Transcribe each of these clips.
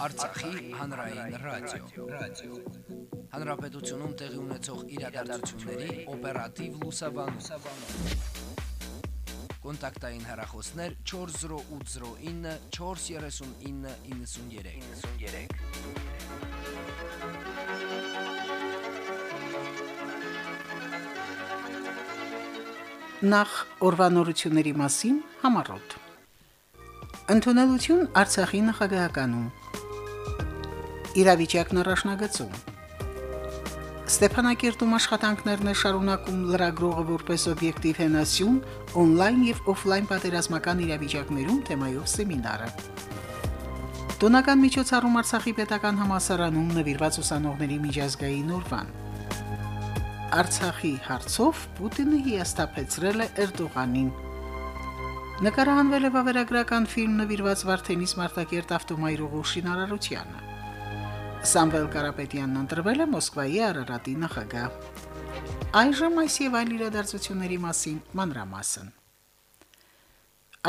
Արցախի հանրային ռադիո, ռադիո։ Հանրապետությունում տեղի ունեցող իրադարձությունների օպերատիվ լուսաբանում։ Կոնտակտային հեռախոսներ 40809 43993։ 93 Նախ օրվանորությունների մասին համառոտ։ Ընդունելություն Արցախի նախագահականում։ Իրավիճակն առաջնագծում։ Ստեփանակերտում աշխատանքներն է շարունակում լրագրողը որպես օբյեկտիվ հենասյուն on-line եւ off-line պատերազմական իրավիճակներում թեմայով սեմինարը։ Տոնական միջոցառում Արցախի պետական համալսարանում նվիրված ուսանողների միջազգային օրվան։ Արցախի հարցով Պուտինը հիաստափեցրել է Էրդողանին։ Նկարահանվել է վավերագրական ֆիլմ նվիրված Վարդենիս Մարտակերտ ավտոմայրուղու շինարարությանը։ Սամվել Կարապետյանն ընտրվել է Մոսկվայի Արարատի նախագահ։ Այժմ այս եւ այլ իրադարձությունների մասին մանրամասն։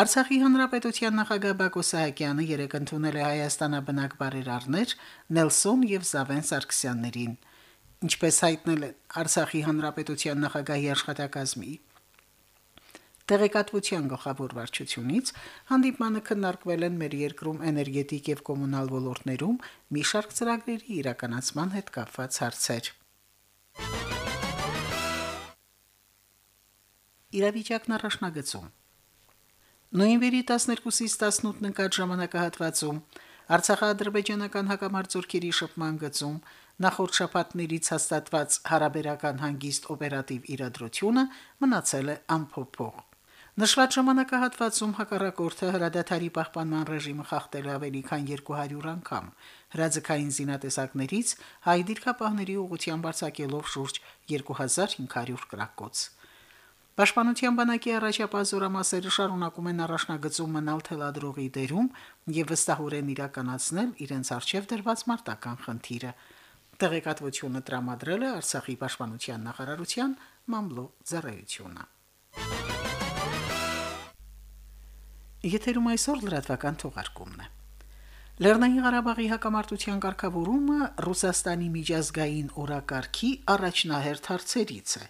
Արցախի հանրապետության նախագահ Բակո Սահակյանը երեկ ընդունել է Հայաստանաբնակ բարերարներ Նելսոն եւ Զավեն Սարգսյաններին ինչպես հայտնել են Արցախի հանրապետության նախագահի աշխատակազմի տեղեկատվության գլխավոր վարչությունից հանդիպմանը քննարկվել են մեր երկրում էներգետիկ եւ կոմունալ ոլորտներում մի շարք ծրագրերի իրականացման հետ կապված հարցեր։ Իրավիճակն առաջնագծում Նոյեմբերի 12-ից 18-ն ընկած ժամանակահատվածում Արցախա-ադրբեջանական հակամարտությունների շփման գծում նախորդ շաբաթներից հաստատված հարաբերական հանգիստ օպերատիվ իրադրությունը մնացել է անփոփոխ։ Նշված ժամանակահատվածում հակառակորդը հրադադարի պահպանման ռեժիմը խախտել ավելի քան 200 անգամ, հրաձգային զինատեսակներից հայ դիրքապահների ուղղությամբ արձակելով շուրջ 2500 կրակոց։ Պաշտպանության բանակի առաջապահ զորամասերը շարունակում են առաջնագծում մնալ թելադրողի դերում եւ վստահորեն իրականացնել իրենց արժեվ դրված մարտական խնդիրը։ Տեղեկատվությունը տրամադրել է Արցախի պաշտպանության նախարարության մամլո ծառայությունը։ Եթերում այսօր լրատվական թողարկումն է։ Լեռնային Ղարաբաղի հակամարտության ղեկավարումը Ռուսաստանի միջազգային օրակարգի առաջնահերթ հարցերից է։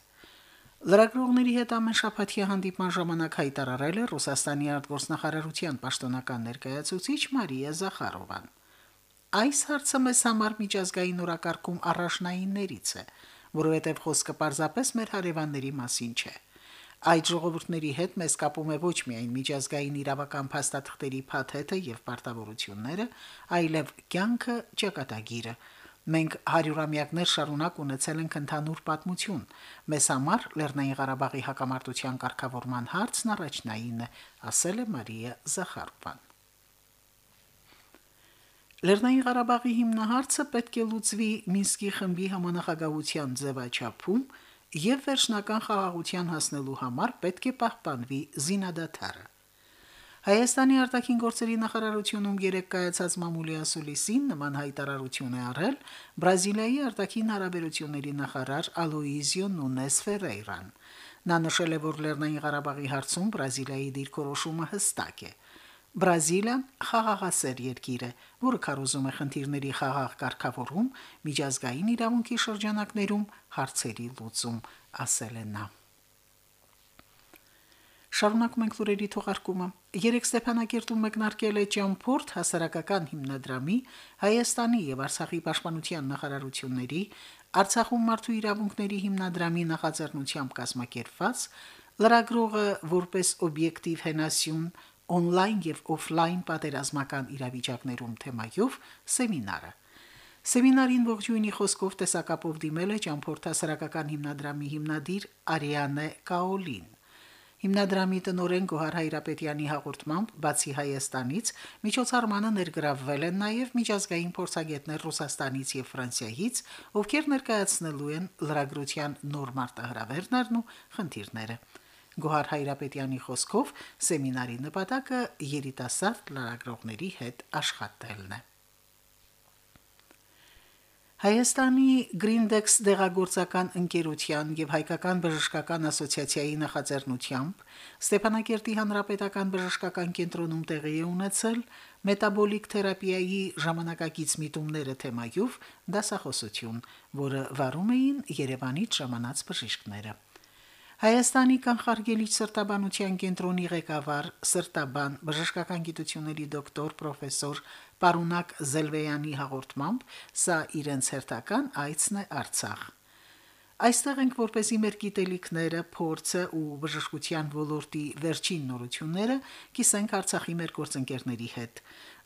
Լրագրողների հետ ամեն շաբաթի հանդիպման ժամանակ հայտարարել է Ռուսաստանի արտգործնախարարության պաշտոնական ներկայացուցիչ Մարիա Զախարովան։ Այս հարցը մեզ համար միջազգային օրակարգում առաջնայիններից է, որովհետև խոսքը պարզապես մեր հարևանների մասին չէ։ Այդ ժողովուրդների հետ մեզ կապում է ոչ միայն միջազգային իրավական փաստաթղթերի փաթեթը եւ պարտավորությունները, այլև կյանքը, ճակատագիրը, Մենք հարյուրամյակներ շարունակ ունեցել ենք ընդհանուր պատմություն։ Մեզ համար Լեռնային Ղարաբաղի հակամարտության կարգավորման հարցն առաջնային է, ասել է Մարիա Զախարովան։ Լեռնային Ղարաբաղի հիմնահարցը պետք է լուծվի Մինսկի խմբի համանախագահության ձևաչափում եւ վերջնական խաղաղության հասնելու համար պետք է պահպանվի զինադատարը։ Հայաստանի արտաքին գործերի նախարարությունում երեկ կայացած մամուլի ասուլիսին նման հայտարարություն է արել Բրազիլիայի արտաքին հարաբերությունների նախարար Ալոիզիո Նունես Ֆերեյրան։ Նա նշել է, որ Լեռնային Ղարաբաղի հարցում Բրազիլիայի դիրքորոշումը հստակ է։ Բրազիլիան խաղաղասեր երկիր է, որը կարոզում է խնդիրների խաղաղ կարգավորում, միջազգային իրավունքի շրջանակներում հարցերի լուծում, ասել է նա. Շարունակում ենք լուրերի թողարկումը։ Երեք Ստեփանակերտում մեկնարկել է ճամփորդ հասարակական հիմնադրամի Հայաստանի եւ Արցախի պաշտպանության նախարարությունների Արցախում մարդու իրավունքների հիմնադրամի նախաձեռնությամբ կազմակերպված լրագրողը որպես օբյեկտիվ հենասյուն on-line եւ off-line պատերազմական իրավիճակներում թեմայով սեմինարը Սեմինարին ողջույնի խոսքով տեսակապով դիմել է ճամփորդ հասարակական հիմնադրամի հիմնադիր Արիանե Կաոլին Հիմնադրամի տնօրեն Գոհար Հայրապետյանի հաղորդմամբ բացի Հայաստանից միջոցառմանը ներգրավվել են նաև միջազգային փորձագետներ Ռուսաստանից եւ Ֆրանսիայից, ովքեր ներկայացնելու են լրագրության նոր մարտահրավերներն ու խնդիրները։ Գոհար Հայրապետյանի խոսքով սեմինարի նպատակը երիտասարդ լրագրողների հետ աշխատելն է։ Հայաստանի Grindex դեղագործական ընկերության եւ Հայկական բժշկական ասոցիացիայի նախաձեռնությամբ Ստեփանակերտի հանրապետական բժշկական կենտրոնում տեղի է ունեցել մետաբոլիկ թերապիայի ժամանակակից միտումները թեմայով դասախոսություն, որը վարում էին Երևանից ժամանած բժիշկները։ Հայաստանի կանխարգելիչ սրտաբանության կենտրոնի ղեկավար սրտաբան բժշկական գիտությունների դոկտոր պրոֆեսոր Պարունակ Զելվեյանի հաղորդմամբ սա իրենց հերթական այցն է Արցախ։ Այստեղ ենք որպեսի մեր գիտելիքները, փորձը ու բժշկության ոլորտի վերջին նորությունները կիսենք Արցախի մեր գործընկերների հետ։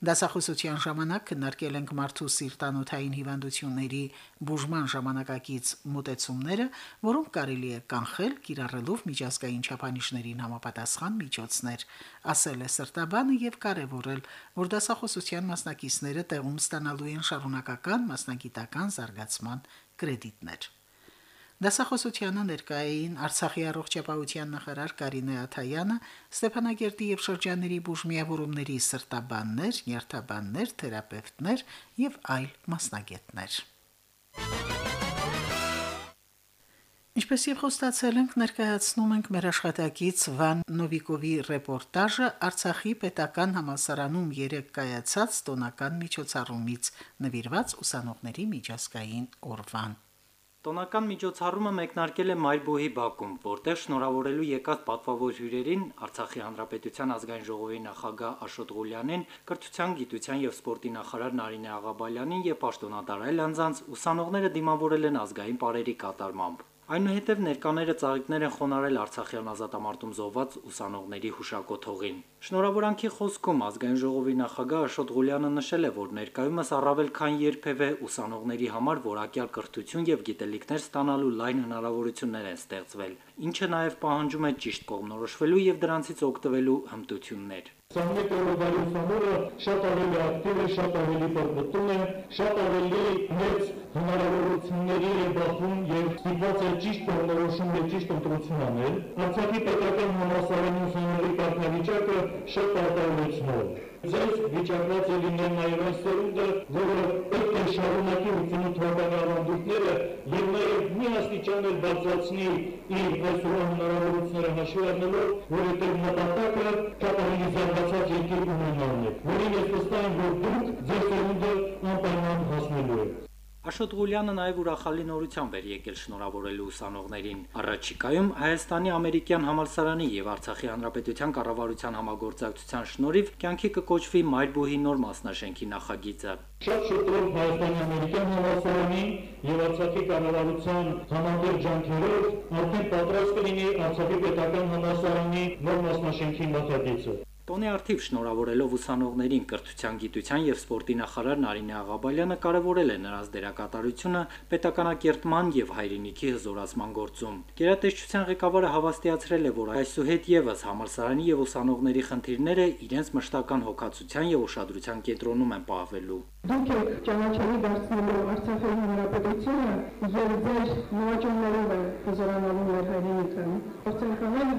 Դասախոսության ժամանակ քննարկել ենք մարդու սիրտանոթային հիվանդությունների բուժման ժամանակակից մոտեցումները, որոնք կարելի է կանխել կիրառելով միջազգային չափանիշներին համապատասխան միջոցներ, ասել է Սրտաբանը եւ կարեւորել, որ դասախոսության մասնակիցները տեղում ստանալու են շարունակական մասնագիտական զարգացման կրեդիտներ։ Դասախոսությանը ներկայ էին Արցախի առողջապահության նախարար Կարինե Աթայանը, Ստեփանագերտի եւ շրջանների բուժմիավորումների սրտաբաններ, նյարդաբաններ, թերապևտներ եւ այլ մասնագետներ։ Ինչպես եւ խոստացել ենք, ներկայացնում ենք մեր աշխատակից Վան Նովիկովի ռեպորտաժը Արցախի պետական համալսարանում երեք կայացած տոնական միջոցառումից նվիրված ուսանողների միջազգային օրվան։ Տոնական միջոցառումը մեկնարկել է Մայրբոհի Բաքում, որտեղ շնորհավորելու եկած պատվավոր հյուրերին Արցախի Հանրապետության ազգային ժողովի նախագահ Աշոտ Ղուլյանին, կրթության, գիտության եւ սպորտի նախարար Նարինե Աղաբալյանին եւ պաշտոնատար այլ անձանց ուսանողները դիմավորել են ազգային պարերի կատարմամբ։ Այնուհետև ներկաները ծաղիկներ են խոնարել Արցախյան ազատամարտում զոհված ուսանողների հուշակոթողին։ Շնորհավորանքի խոսքում ազգային ժողովի նախագահ Աշոտ Ղուլյանը նշել է, որ ներկայումս առավել քան երբևէ ուսանողների համար որակյալ կրթություն եւ գիտելիքներ ստանալու լայն հնարավորություններ են ստեղծվել, ինչը նաեւ պահանջում է ճիշտ կողմնորոշվելու եւ դրանցից օգտվելու հմտություններ։ Սամի կողմանի ուսանողը շատ ավելի ակտիվ է, շատ ավելի բռնտում է, շատ ավելի մեծ հնարավորությունների է բախում եւ ստիպված է ճիշտ կողմնորոշում եւ ճիշտ ընտրություն անել։ Արցախի պետական համալսարանի ուսանողների կարգավիճակը շատ պարտավորեցնող ձեզ վիճակված է լինել նաև այս սերունդը, որը պետք է շարունակի 88 թվականի ավանդույթները եւ նաև մի աստիճան էլ բարձրացնի իր այսօրվա հնարավորությունները հաշվի առնելով, որովհետեւ նպատակը շատ ավելի զարգացած երկիր ունենալն է, որին ես վստահ եմ, որ դուք ձեր սերունդը անպայման հասնելու եք։ Աշոտ Ղուլյանը նաև ուրախալի նորությամբ էր եկել շնորհավորելու ուսանողներին։ Առաջիկայում Հայաստանի ամերիկյան համալսարանի եւ Արցախի հանրապետության կառավարության համագործակցության շնորհիվ կյանքի կկոչվի Մայրբուհի նոր մասնաշենքի նախագիծը։ Շատ շուտով Հայաստանի ամերիկյան համալսարանի եւ Արցախի կառավարության համատեղ ջանքերով արդեն պատրաստ կլինի Արցախի պետական համալսարանի նոր մասնաշենքի նախագիծը։ Տոնի արդիվ շնորհավորելով ուսանողներին կրթության, գիտության եւ սպորտի նախարար Նարինե Աղաբալյանը կարևորել է նրանց դերակատարությունը պետականակերտման եւ հայրենիքի հզորացման գործում։ Գերատեսչության ղեկավարը հավաստիացրել է, որ այսուհետ եւս համալսարանի եւ ուսանողների խնդիրները իրենց մշտական հոգացության եւ ուշադրության կենտրոնում են պահվելու։ Դուք եք ճանաչելի դարձնելու Արցախի հանրապետությունը եւ ձեր նվաճումներով է հզորանալու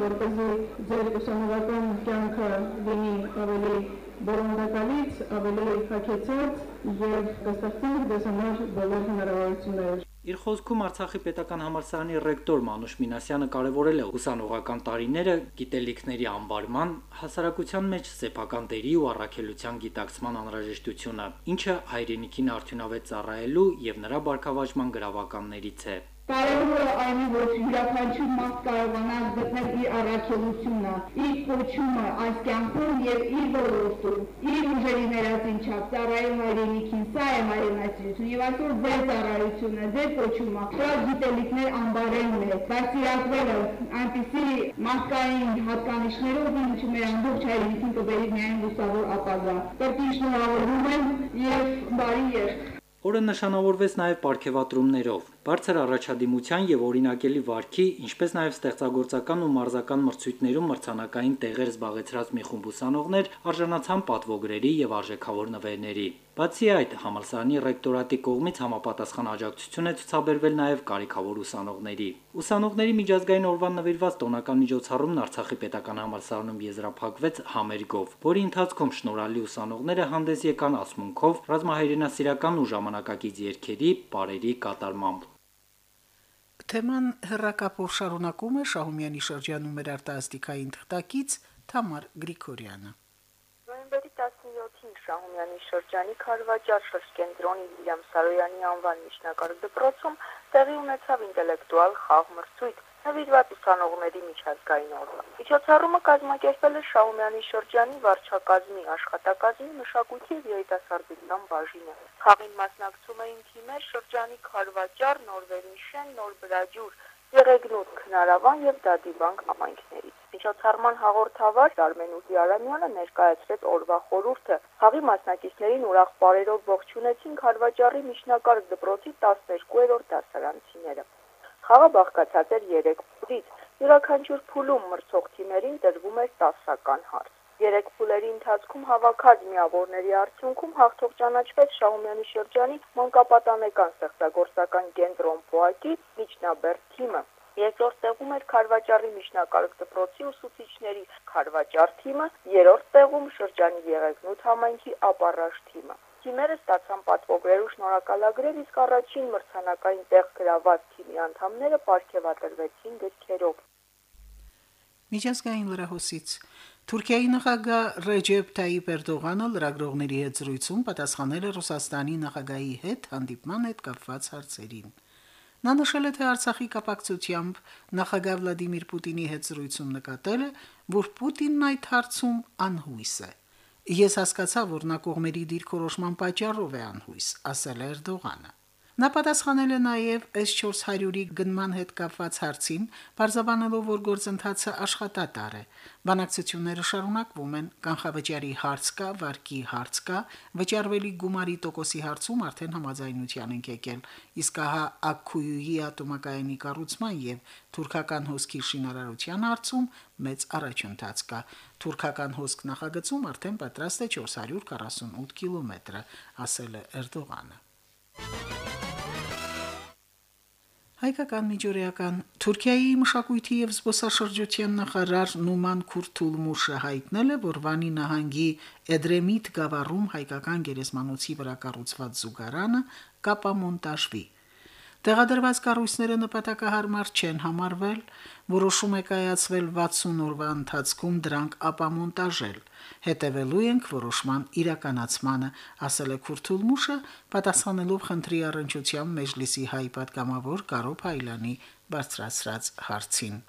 որպեսզի ձեր ուսանողական կյանքը լինի ավելի բորոնդակալից, ավելի հակեցած եւ կստեղծենք դες համար բոլոր հնարավորությունները։ Իր խոսքում Արցախի պետական համալսարանի ռեկտոր Մանուշ Մինասյանը կարևորել է ուսանողական տարիները գիտելիքների անվարման, հասարակության մեջ սեփական դերի ու առաքելության գիտակցման անհրաժեշտությունը, ինչը հայրենիքին արդյունավետ ծառայելու եւ նրա բարգավաճման գրավականներից է։ Կարևորը այն է, որ յուրաքանչյուր մարդ կարողանա գտնել իր առաքելությունը, իր կոչումը այս կյանքում եւ իր ոլորտում, իր ուժերի ներածին չափ ծառայել հայրենիքին, սա է հայրենասիրություն եւ այսօր ձեր ծառայությունը, ձեր կոչումը, սա գիտելիքներ անբարելն է, դաստիարակվելը այնպիսի մարդկային հատկանիշներով, ինչը մեր ամբողջ հայրենիքին կբերի միայն լուսավոր ապագա։ Պետք է շնորհավորում եմ եւ բարի երթ։ Օրը նշանավորվեց նաև ապարքեվատրումներով։ Բարձր առաջադիմության եւ օրինակելի վարքի, ինչպես նաեւ ստեղծագործական ու մարզական մրցույթներում մրցանակային տեղեր զբաղեցրած մի խումբ ուսանողներ արժանացան պատվոգրերի եւ արժեքավոր նվերների։ Բացի այդ, համալսարանի ռեկտորատի կողմից համապատասխան աջակցություն է ցուցաբերվել նաև կարիքավոր ուսանողների։ Ուսանողների միջազգային օրվան նվիրված տոնական միջոցառումն Արցախի պետական համալսարանում եզրափակվեց համերգով, որի ընթացքում շնորհալի ուսանողները հանդես եկան ասմունքով, ռազմահայրենասիրական ու ժամանակակից երգերի, պարերի կատարմամբ։ Թեման հերրակապով շարունակում է Շահումյանի շրջանում մեր արտասթիկային թղթակից Թամար Գրիգորյանը։ Նոյեմբերի 17-ին Շահումյանի շրջանի Խարվաճար շրջկենտրոնի Վիլյամ Սարոյանի անվան միջնակարգ դպրոցում տեղի ունեցավ ինտելեկտուալ խաղ մրցույթ, նվիրված ուսանողների միջազգային օրվա։ Միջոցառումը կազմակերպվել է Շահումյանի շրջանի վարչակազմի աշխատակազմի մշակույթի եւ երիտասարդության բաժինը։ Խաղին մասնակցում էին թիմեր շրջանի Խարվաճար, Նորվերնիշեն, Նորբրաջուր, Եղեգնուտ, Քնարավան եւ Դադիբանկ համայնքներից։ Միջոցառման հաղորդավար Արմենուհի Արամյանը ներկայացրեց օրվա խորհուրդը։ Խաղի մասնակիցներին ուրախ բարերով ողջունեցին Խարվաճարի միջնակարգ դպրոցի 12-րդ դասարանցիները։ Խաղը բաղկացած էր 3 փուլից։ Յուրաքանչյուր փուլում մրցող թիմերին տրվում էր 10-ական հարց։ Երեք փուլերի ընթացքում հավաքած միավորների արդյունքում հաղթող ճանաչվեց Շահումյանի շրջանի մանկապատանեկան ստեղծագործական կենտրոն Պոակի միջնաբեր թիմը։ Երկրորդ տեղում էր Խարվաճարի միջնակարգ դպրոցի ուսուցիչների Խարվաճար թիմը, երրորդ տեղում շրջանի Եղեգնուտ համայնքի ապառաշ թիմը։ Թիմերը ստացան պատվոգրեր ու շնորհակալագրեր, իսկ առաջին մրցանակային տեղ գրաված թիմի անդամները ապարգևատրվեցին գրքերով։ Միջազգային լրահոսից. Թուրքիայի նախագահ Ռեջեփ Թայիպ Էրդողանը լրագրողների հետ զրույցում պատասխանել է Ռուսաստանի նախագահի հետ հանդիպման հետ կապված հարցերին։ Նա նշել է, թե Արցախի կապակցությամբ նախագահ Վլադիմիր Պուտինի հետ զրույցում նկատել է, որ Պուտինն այդ հարցում անհույս է։ Ես հասկացա, որ նա կողմերի դիրքորոշման պատճառով է անհույս, ասել է Էրդողանը։ Նա պատասխանել է նաև S400-ի գնման հետ կապված հարցին, բարձաբանելով, որ գործընթացը աշխատատար է։ Բանակցությունները շարունակվում են, կանխավճարի հարց կա, վարկի հարց կա, վճարվելի գումարի տոկոսի հարցում արդեն համաձայնության ենք եկել։ Իսկ ահա Աքքույի ատոմակայանի կառուցման եւ թուրքական հոսքի շինարարության հարցում մեծ առաջընթաց կա։ Թուրքական հոսք նախագծում արդեն պատրաստ է 448 կիլոմետրը, ասել է Էրդողանը։ Հայկական միջուրեական Թուրքիայի մշակույթի եւ զբոսաշրջության նախարար Նուման Քուրթուլմուշը հայտնել է, որ Վանի նահանգի Էդրեմիտ գավառում հայկական գերեզմանոցի վրա կառուցված զուգարանը կապամոնտաժվի։ Տեղադրված կառույցները նպատակահարմար չեն համարվել, որոշում է կայացվել 60 օրվա ընթացքում դրանք ապամոնտաժել։ Հետևելու ենք որոշման իրականացմանը, ասել է Քուրթուլմուշը, պատասխանելով խնդրի առընչությամբ Մեջլիսի հայ պատգամավոր Կարո Փայլանի բարձրացրած հարցին։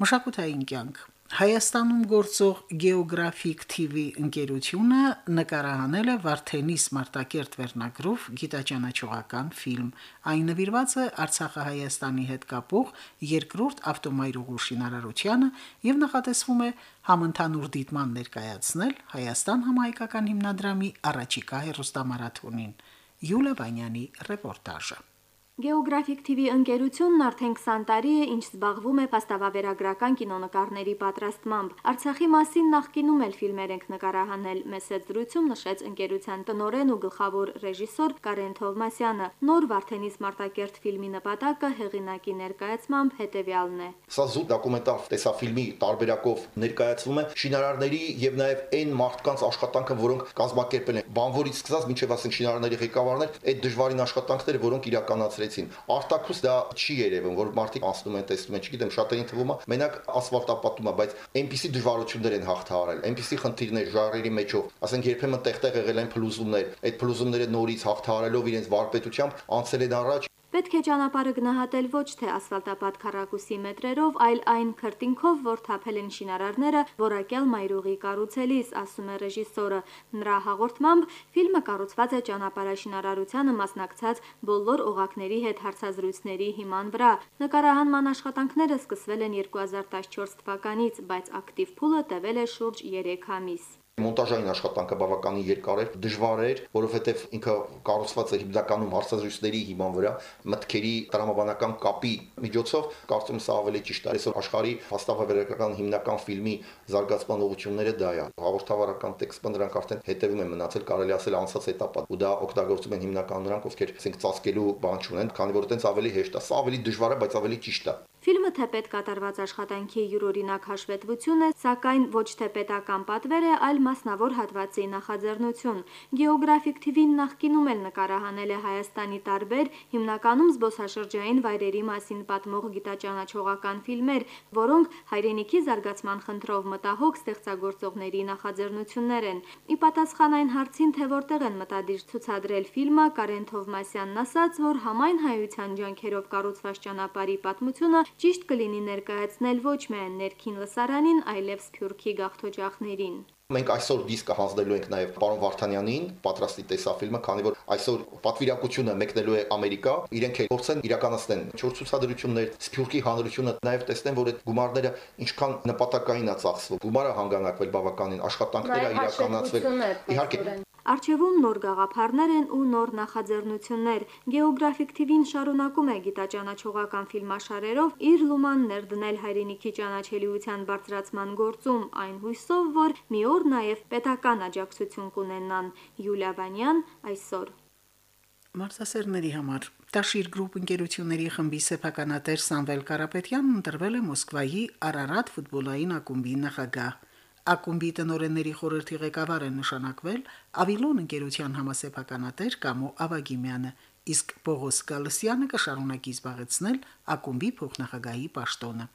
Մշակութային կյանք Հայաստանում գործող Geographic TV ընկերությունը նկարահանել է Վարդենիս Մարտակերտ վերնագրով գիտաճանաչողական ֆիլմ։ Այն նվիրված է Արցախը Հայաստանի հետ կապող երկրորդ ավտոմայրուղու շինարարությանը եւ նախատեսվում է համընդհանուր դիտման ներկայացնել Հայաստան համահայկական հիմնադրամի առաջիկա հերոստամարաթոնին։ Յուլիա Վանյանի ռեպորտաժը։ Geographic TV ընկերությունն արդեն 20 տարի է, ինչ զբաղվում է փաստավավերագրական կինոնկարների պատրաստմամբ։ Արցախի մասին նախկինում էլ ֆիլմեր ենք նկարահանել։ Մեծ զրույցում նշեց ընկերության տնորեն ու գլխավոր ռեժիսոր Կարեն Թովմասյանը։ Նոր Վարդենիս Մարտակերտ ֆիլմի նպատակը հեղինակի ներկայացմամբ հետևյալն է։ Սա զուտ դոկումենտար տեսաֆիլմի տարբերակով ներկայացվում է շինարարների եւ նաեւ այն մարդկանց աշխատանքը, որոնք կազմակերպել են բանվորից սկսած մինչեւ ասենք շինարարների ղեկավարներ, այդ դժվարին աշխատանքները, որոնք իրականացրել ասեցին։ Արտակուս դա չի երևում, որ մարդիկ անցնում են, տեսնում են, չգիտեմ, շատերին թվում է, մենակ ասֆալտապատում է, բայց այնպիսի դժվարություններ են հաղթահարել, այնպիսի խնդիրներ ժառերի մեջով, ասենք երբեմն տեղ-տեղ եղել են փլուզումներ, այդ փլուզումները նորից հաղթահարելով իրենց վարպետությամբ անցել են առաջ Պետք է ճանապարհը գնահատել ոչ թե ասֆալտապատ քառակուսի մետրերով, այլ այն քրտինքով, որ թափել են շինարարները որակյալ մայրուղի կառուցելիս, ասում է ռեժիսորը։ Նրա հաղորդմամբ ֆիլմը կառուցված է ճանապարհաշինարարությանը մասնակցած բոլոր օղակների հետ հարցազրույցների հիման վրա։ Նկարահանման աշխատանքները սկսվել են 2014 թվականից, բայց ակտիվ փուլը տևել է շուրջ 3 ամիս մոնտաժային աշխատանքը բավականին երկար էր, դժվար էր, որովհետև ինքը կառուցված էր հիմնականում հարցազրույցների հիման վրա, մտքերի դրամաբանական կապի միջոցով, կարծում սա ավելի ճիշտ է։ Այսօր աշխարհի հաստավավերական հիմնական ֆիլմի զարգացման ուղղությունները դա է։ Հաղորդավարական տեքստը նրանք արդեն հետևում են մնացել, կարելի ասել անցած этаպա։ Ու դա օգտագործում են հիմնականում նրանք, ովքեր ասենք ծածկելու բան չունեն, քանի որ այտենց ավելի հեշտ է, սա ավելի դժվար է, բայց ավելի ճիշտ է։ Ֆիլմը թե պետ կատարված աշխատանքի յուրօրինակ հաշվետվություն է, սակայն ոչ թե պետական պատվեր է, այլ մասնավոր հատվածի նախաձեռնություն։ Գեոգրաֆիկ TV-ն նախկինում էլ նկարահանել է Հայաստանի տարբեր, հիմնականում զբոսաշրջային վայրերի մասին պատմող գիտաճանաչողական ֆիլմեր, որոնք հայրենիքի զարգացման խնդրով մտահոգ ստեղծագործողների նախաձեռնություններ են։ Ի պատասխան այն հարցին, թե որտեղ են մտադիր ցուցադրել ֆիլմը, Կարեն Թովմասյանն ասաց, որ համայն հայության ջանքերով կառուցված ճանապարհի պատմությունը ճիշտ կլինի ներկայացնել ոչ միայն ներքին լսարանին, այլև Սփյուռքի գաղթօջախներին։ Մենք այսօր դիսկը հանձնելու ենք նաև պարոն Վարդանյանին, պատրաստի տեսաֆիլմը, քանի որ այսօր պատվիրակությունը մեկնելու է Ամերիկա, իրենք էլ փորձեն իրականացնեն չոր ցուցադրություններ, Սփյուռքի հանրությունը նաև տեսնեն, որ այդ գումարները ինչքան նպատակային է ծախսվում։ Գումարը հանգանակվել բավականին, աշխատանքները իրականացվել։ Իհարկե, Արջևում նոր գաղափարներ են ու նոր նախաձեռնություններ։ Գեոգրաֆիկ TV-ն շարունակում է գիտաճանաչողական ֆիլմաշարերով իր լուման ներդնել հայրենիքի ճանաչելիության բարձրացման գործում, այն հույսով, որ մի օր նաև պետական աջակցություն կունենան։ Յուլիա Վանյան այսօր Մարզասերների համար. Տաշիր գրուպ ընկերությունների խմբի սեփականատեր Սամվել Կարապետյանն ընտրվել է Մոսկվայի Արարատ ֆուտբոլային ակումբի նախագահ։ Ակումբի տնօրենների խորհրդի ղեկավար է նշանակվել Ավիլոն ընկերության համասեփականատեր Կամո Ավագիմյանը, իսկ Պողոս Գալստյանը կշարունակի զբաղեցնել ակումբի փոխնախագահի պաշտոնը։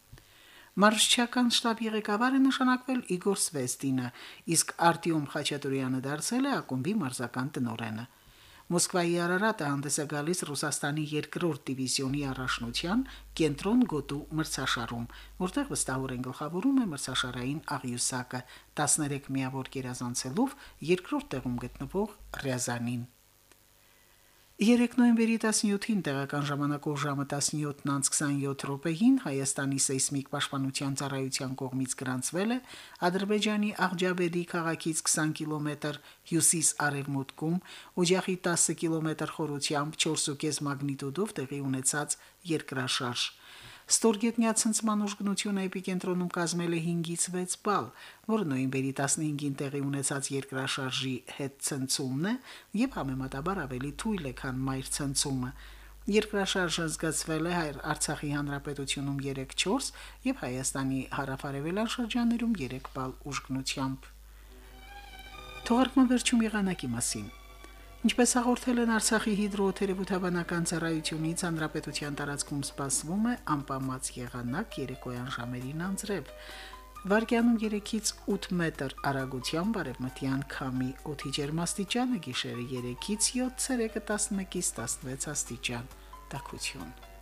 Մարշչական շտաբի ղեկավար է նշանակվել Իգոր Սվեստինը, իսկ Արտյոմ Խաչատուրյանը դարձել է ակումբի մարզական տնօրենը։ Մոսկվայի Արարատը հանդես է գալիս Ռուսաստանի երկրորդ դիվիզիոնի առաջնության կենտրոն գոտու մրցաշարում, որտեղ վստահորեն գլխավորում է մրցաշարային աղյուսակը 13 միավոր գերազանցելով երկրորդ տեղում գտնվող Ռյազանին։ 3 նոյեմբերի 17-ին տեղական ժամանակով ժամը 17:27 րոպեին Հայաստանի սեյսմիկ պաշտպանության ծառայության կողմից գրանցվել է Ադրբեջանի Աղջաբեդի քաղաքից 20 կիլոմետր հյուսիս-արևմուտքում օջախի 10 կիլոմետր խորությամբ 4.5 մագնիտուդով տեղի ունեցած երկրաշարժ։ Ստորգետնյա ցնցման ուժգնությունը էպիկենտրոնում կազմել է 5-ից 6 բալ, որը նոյեմբերի 15-ին տեղի ունեցած երկրաշարժի հետ ցնցումն է եւ համեմատաբար ավելի թույլ է, քան մայր ցնցումը։ Երկրաշարժը զգացվել է հայր Արցախի հանրապետությունում 3-4 եւ Հայաստանի հարավարևելյան շրջաններում 3 բալ ուժգնությամբ։ Թողարկման վերջում եղանակի մասին։ Ինչպես հաղորդել են Արցախի հիդրոթերապևտաբանական ծառայությունից, հանրապետության տարածքում սպասվում է անպամած եղանակ երեկոյան ժամերին անձրև։ Վարկյանում 3-ից 8 մետր արագությամբ արևմտյան քամի օդի ջերմաստիճանը գիշերը 3-ից 7, ցերեկը 11-ից 16 աստիճան։ Տակություն։